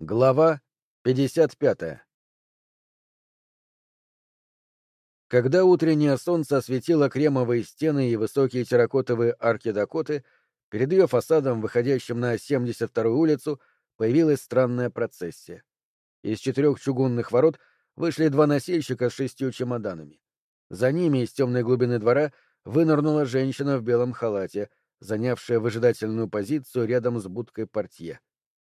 Глава 55 Когда утреннее солнце осветило кремовые стены и высокие терракотовые арки Дакоты, перед ее фасадом, выходящим на 72-ю улицу, появилась странная процессия. Из четырех чугунных ворот вышли два носильщика с шестью чемоданами. За ними из темной глубины двора вынырнула женщина в белом халате, занявшая выжидательную позицию рядом с будкой портье.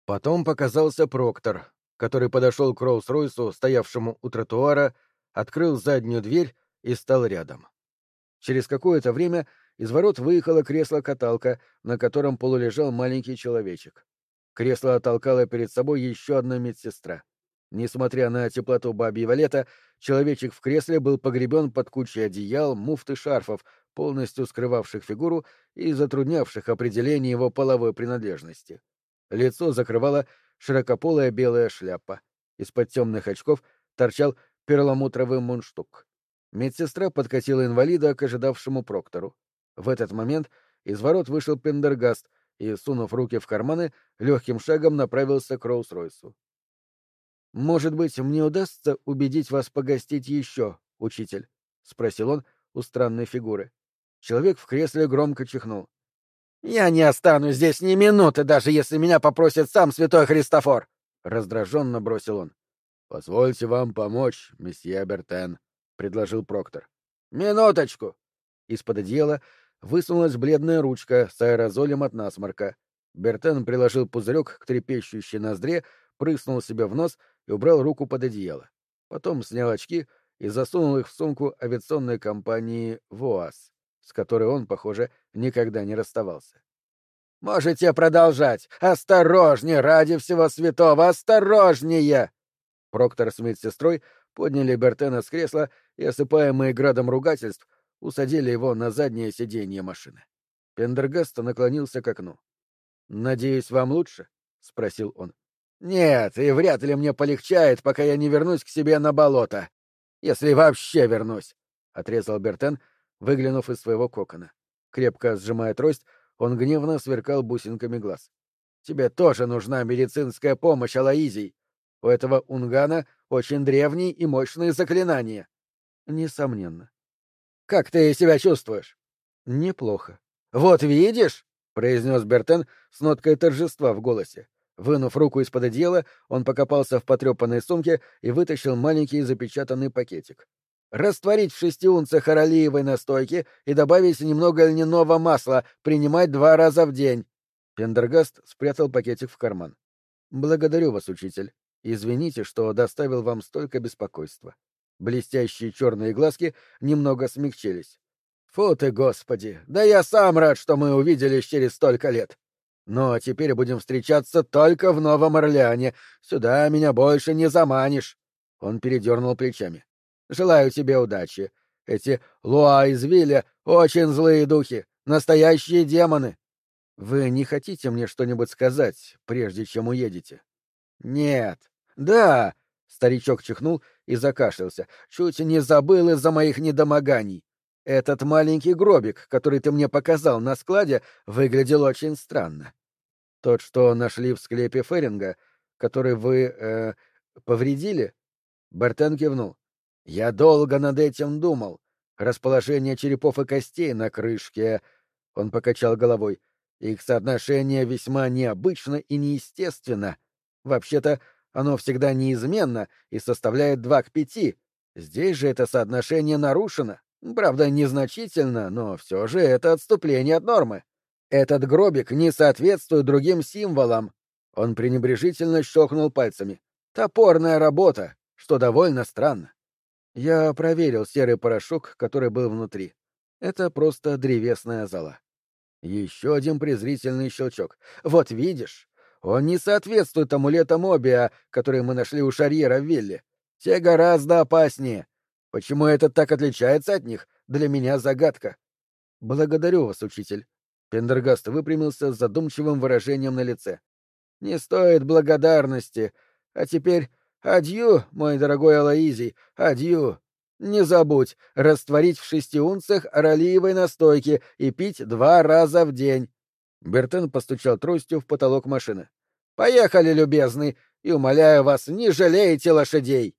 Потом показался Проктор, который подошел к Роуз-Ройсу, стоявшему у тротуара, открыл заднюю дверь и стал рядом. Через какое-то время из ворот выехало кресло-каталка, на котором полулежал маленький человечек. Кресло оттолкало перед собой еще одна медсестра. Несмотря на теплоту бабьего лета, человечек в кресле был погребен под кучей одеял, муфт шарфов, полностью скрывавших фигуру и затруднявших определение его половой принадлежности. Лицо закрывала широкополая белая шляпа. Из-под темных очков торчал перламутровый мундштук. Медсестра подкатила инвалида к ожидавшему проктору. В этот момент из ворот вышел Пендергаст и, сунув руки в карманы, легким шагом направился к Роуз-Ройсу. «Может быть, мне удастся убедить вас погостить еще, учитель?» — спросил он у странной фигуры. Человек в кресле громко чихнул. «Я не останусь здесь ни минуты, даже если меня попросит сам святой Христофор!» — раздраженно бросил он. «Позвольте вам помочь, месье Бертен», — предложил Проктор. «Минуточку!» Из-под одеяла высунулась бледная ручка с аэрозолем от насморка. Бертен приложил пузырек к трепещущей ноздре, прыснул себе в нос и убрал руку под одеяло. Потом снял очки и засунул их в сумку авиационной компании «ВОАЗ», с которой он, похоже, никогда не расставался. «Можете продолжать! Осторожнее, ради всего святого, осторожнее!» Проктор с медсестрой подняли Бертена с кресла и, осыпаемые градом ругательств, усадили его на заднее сиденье машины. Пендергаст наклонился к окну. «Надеюсь, вам лучше?» — спросил он. «Нет, и вряд ли мне полегчает, пока я не вернусь к себе на болото. Если вообще вернусь», — отрезал Бертен, выглянув из своего кокона. Крепко сжимая трость, он гневно сверкал бусинками глаз. «Тебе тоже нужна медицинская помощь, Алаизий. У этого унгана очень древние и мощные заклинания». «Несомненно». «Как ты себя чувствуешь?» «Неплохо». «Вот видишь?» — произнес Бертен с ноткой торжества в голосе. Вынув руку из-под одеяла, он покопался в потрепанной сумке и вытащил маленький запечатанный пакетик. «Растворить в шести унцах оролиевой настойки и добавить немного льняного масла, принимать два раза в день». Пендергаст спрятал пакетик в карман. «Благодарю вас, учитель. Извините, что доставил вам столько беспокойства». Блестящие черные глазки немного смягчились. «Фу ты, Господи! Да я сам рад, что мы увиделись через столько лет. Но теперь будем встречаться только в Новом Орлеане. Сюда меня больше не заманишь. Он передернул плечами. Желаю тебе удачи. Эти Луа из Вилля очень злые духи, настоящие демоны. Вы не хотите мне что-нибудь сказать, прежде чем уедете? Нет. Да. Старичок чихнул и закашлялся. Чуть не забыл из-за моих недомоганий. Этот маленький гробик, который ты мне показал на складе, выглядел очень странно. Тот, что нашли в склепе Феринга, который вы, э, повредили? Бертен кивнул. Я долго над этим думал. Расположение черепов и костей на крышке. Он покачал головой. Их соотношение весьма необычно и неестественно. Вообще-то, оно всегда неизменно и составляет два к пяти. Здесь же это соотношение нарушено. Правда, незначительно, но все же это отступление от нормы. Этот гробик не соответствует другим символам. Он пренебрежительно щелкнул пальцами. Топорная работа, что довольно странно. Я проверил серый порошок, который был внутри. Это просто древесная зола. Еще один презрительный щелчок. Вот видишь, он не соответствует амулетам Обиа, которые мы нашли у Шарьера в вилле. Те гораздо опаснее. Почему этот так отличается от них, для меня загадка. Благодарю вас, учитель. Пендергаст выпрямился с задумчивым выражением на лице. Не стоит благодарности. А теперь адью, мой дорогой Алаизий, адью. Не забудь растворить в шести унцах оролиевой настойки и пить два раза в день. Бертен постучал тростью в потолок машины. «Поехали, любезный! и умоляю вас, не жалейте лошадей.